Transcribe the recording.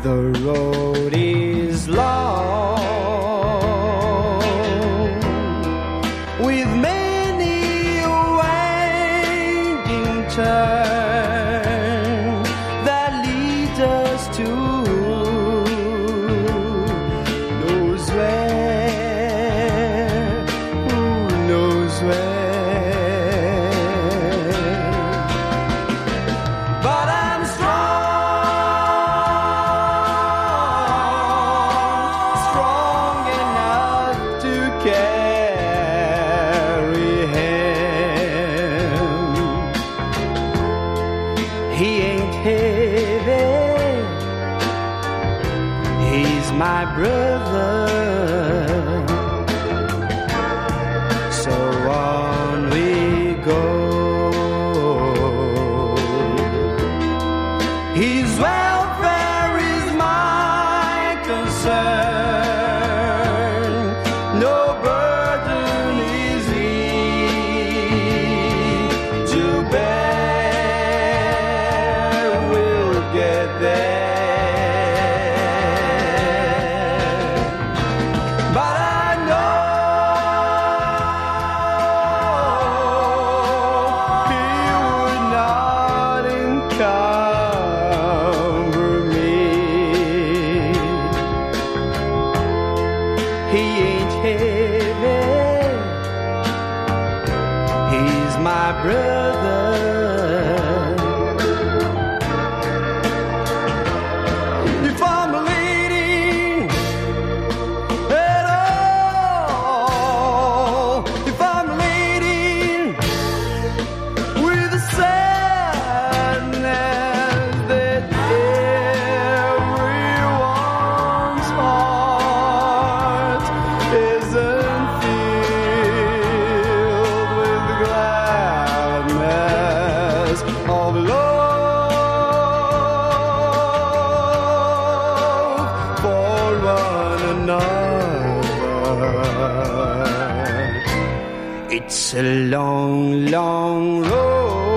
The road is long with many winding turn that leads us to knows where, who knows where. My brother. So on we go. His welfare is my concern. Heavy. He's my brother. It's a long, long road.